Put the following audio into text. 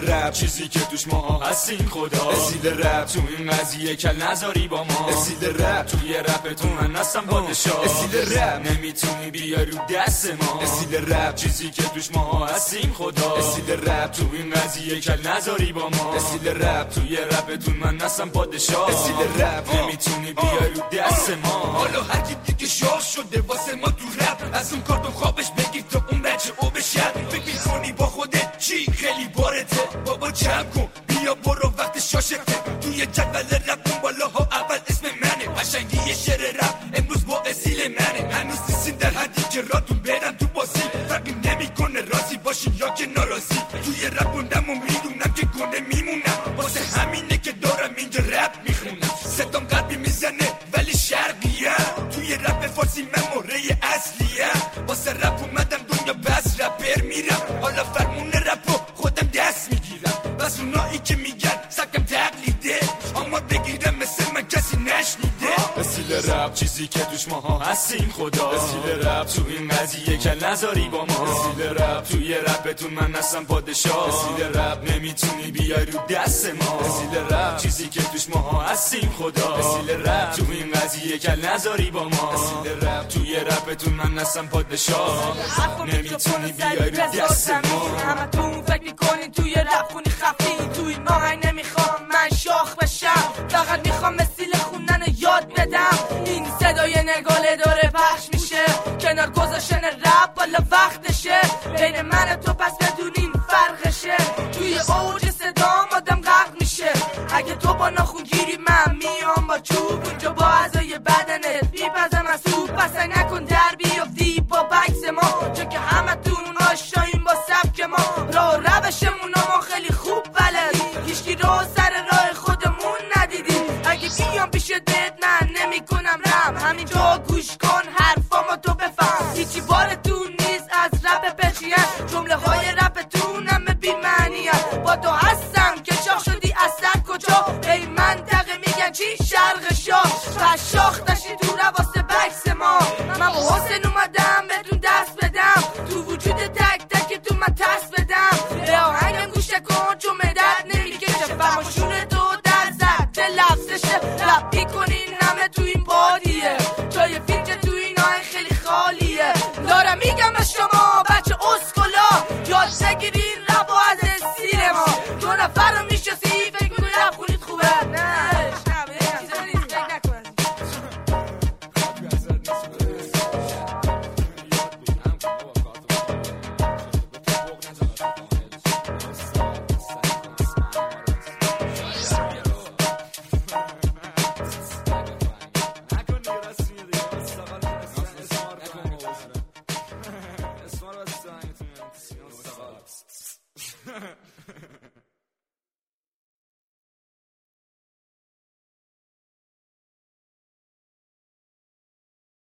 رپ چیزی که توش ما هستیم خدا. اصیل رپ تو این قضیه کل نذاری با ما. اصیل رپ توی رپتون من هستم پادشاه. اسیل رپ نمی‌تونی بیا رو دست ما. اسیل رپ چیزی که توش ما هستیم خدا. اصیل رپ تو این قضیه کل نذاری با ما. اسیل رپ توی رپتون من هستم پادشاه. اسیل رپ نمی‌تونی بیا رو دست ما. حالا هر کی دیگه شاه شده واسه ما تو رپ از اون کارتون جمع کن بیا برو وقت شاشته توی جدول رپ اون بالاها اول اسم منه. قشنگی شعر رپ. امروز با اصیل منه. هنوز نیستین در حدی که راتون برم تو بازی. فرقی نمی‌کنه راضی باشین یا که ناراضی. توی رپ موندم و می‌دونم که گنده میمونم. واسه همینه که دارم اینجا رپ می‌خونم. ستام قلبی می‌زنه ولی شرقیه. چیزی که توش ما هستیم خدا. اسیل رپ تو این قضیه کل نذاری با ما. اسیل رپ توی رپتون من هستم پادشاه. اسیل رپ نمی‌تونی بیای رو دست ما. اسیل رپ چیزی که توش ما هستیم خدا. اسیل رپ تو این قضیه کل نذاری با ما. اسیل رپ توی رپتون من هستم پادشاه. نمی‌تونی بیای رو دست ما. همه تون فکر می‌کنین توی رپ خونی خفی. توی ماهی you ما من با